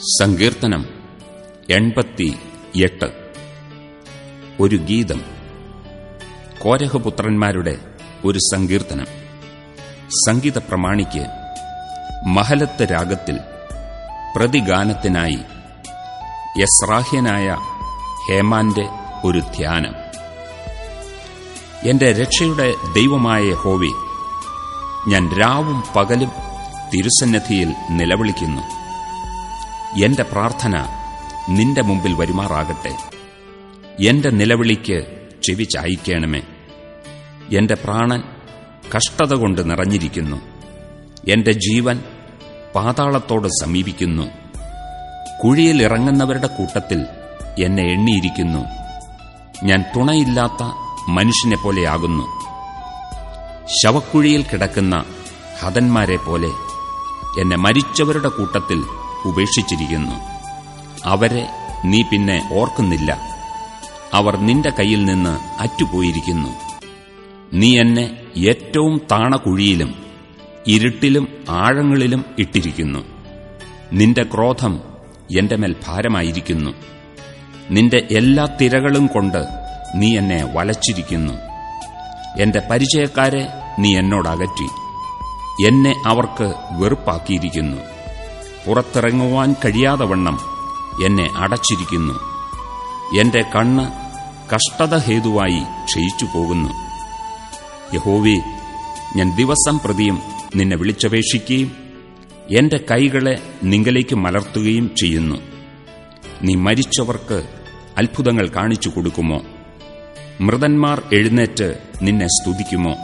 സങ്കീർത്തനം എൺപത്തി എട്ട് ഒരു ഗീതം. കോരഹപുത്രന്മാരുടെ ഒരു സങ്കീർത്തനം. സംഗീത പ്രമാണിക്ക് മഹലത്ത് രാഗത്തിൽ പ്രതിഗാനത്തിനായി യസ്രാഹ്യനായ ഹേമാന്റെ ഒരു ധ്യാനം. എന്റെ രക്ഷയുടെ ദൈവമായ ഹോവി ഞാൻ രാവും പകലും തിരുസന്നിധിയിൽ നിലവിളിക്കുന്നു. എന്റെ പ്രാർത്ഥന നിന്റെ മുമ്പിൽ വരുമാറാകട്ടെ. എന്റെ നിലവിളിക്ക് ചെവി ചായ്ക്കണമേ. എന്റെ പ്രാണൻ കഷ്ടത കൊണ്ട് നിറഞ്ഞിരിക്കുന്നു. എന്റെ ജീവൻ പാതാളത്തോട് സമീപിക്കുന്നു. കുഴിയിൽ ഇറങ്ങുന്നവരുടെ കൂട്ടത്തിൽ എന്നെ എണ്ണിയിരിക്കുന്നു. ഞാൻ തുണയില്ലാത്ത മനുഷ്യനെ പോലെയാകുന്നു ശവക്കുഴിയിൽ കിടക്കുന്ന ഹതന്മാരെ പോലെ എന്നെ മരിച്ചവരുടെ കൂട്ടത്തിൽ ഉപേക്ഷിച്ചിരിക്കുന്നു. അവരെ നീ പിന്നെ ഓർക്കുന്നില്ല. അവർ നിന്റെ കയ്യിൽ നിന്ന് അറ്റുപോയിരിക്കുന്നു. നീ എന്നെ ഏറ്റവും താണകുഴിയിലും ഇരുട്ടിലും ആഴങ്ങളിലും ഇട്ടിരിക്കുന്നു. നിന്റെ ക്രോധം എന്റെ മേൽ ഭാരമായിരിക്കുന്നു. നിന്റെ എല്ലാ തിരകളും കൊണ്ട് നീ എന്നെ വലച്ചിരിക്കുന്നു. എന്റെ പരിചയക്കാരെ നീ എന്നോടകറ്റി എന്നെ അവർക്ക് വെറുപ്പാക്കിയിരിക്കുന്നു. പുറത്തിറങ്ങുവാൻ കഴിയാതെ എന്നെ അടച്ചിരിക്കുന്നു. എന്റെ കണ്ണ് കഷ്ടതഹേതുവായി ക്ഷയിച്ചു പോകുന്നു യഹോവേ ഞാൻ ദിവസം പ്രതിയും നിന്നെ വിളിച്ചപേക്ഷിക്കുകയും എന്റെ കൈകളെ നിങ്കലേക്ക് മലർത്തുകയും ചെയ്യുന്നു. നീ മരിച്ചവർക്ക് അത്ഭുതങ്ങൾ കാണിച്ചു കൊടുക്കുമോ? മൃതന്മാർ എഴുന്നേറ്റ് നിന്നെ സ്തുതിക്കുമോ?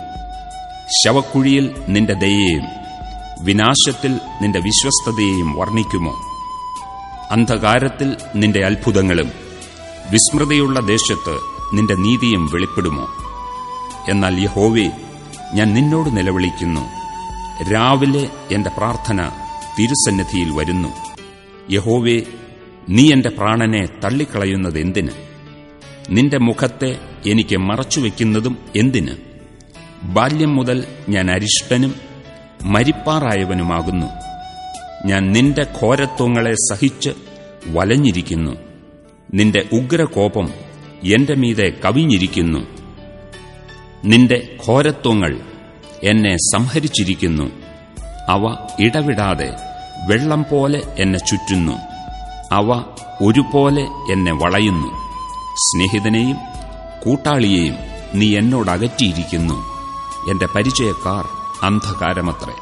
ശവക്കുഴിയിൽ നിന്റെ ദയയെയും വിനാശത്തിൽ നിന്റെ വിശ്വസ്തതയെയും വർണിക്കുമോ? അന്ധകാരത്തിൽ നിന്റെ അത്ഭുതങ്ങളും വിസ്മൃതിയുള്ള ദേശത്ത് നിന്റെ നീതിയും വെളിപ്പെടുമോ? എന്നാൽ യഹോവേ ഞാൻ നിന്നോട് നിലവിളിക്കുന്നു. രാവിലെ എന്റെ പ്രാർത്ഥന തിരുസന്നിധിയിൽ വരുന്നു. യഹോവേ നീ എന്റെ പ്രാണനെ തള്ളിക്കളയുന്നത് എന്തിന്? നിന്റെ മുഖത്തെ എനിക്ക് മറച്ചുവെക്കുന്നതും എന്തിന്? ബാല്യം മുതൽ ഞാൻ അരിഷ്ടനും മരിപ്പാറായവനുമാകുന്നു. ഞാൻ നിന്റെ ഘോരത്വങ്ങളെ സഹിച്ച് വലഞ്ഞിരിക്കുന്നു. നിന്റെ ഉഗ്രകോപം എന്റെ മീതെ കവിഞ്ഞിരിക്കുന്നു. നിന്റെ ഘോരത്വങ്ങൾ എന്നെ സംഹരിച്ചിരിക്കുന്നു. അവ ഇടവിടാതെ വെള്ളം പോലെ എന്നെ ചുറ്റുന്നു. അവ ഒരുപോലെ എന്നെ വളയുന്നു. സ്നേഹിതനെയും കൂട്ടാളിയെയും നീ എന്നോടകറ്റിയിരിക്കുന്നു എന്റെ പരിചയക്കാർ അന്ധകാരമത്രേ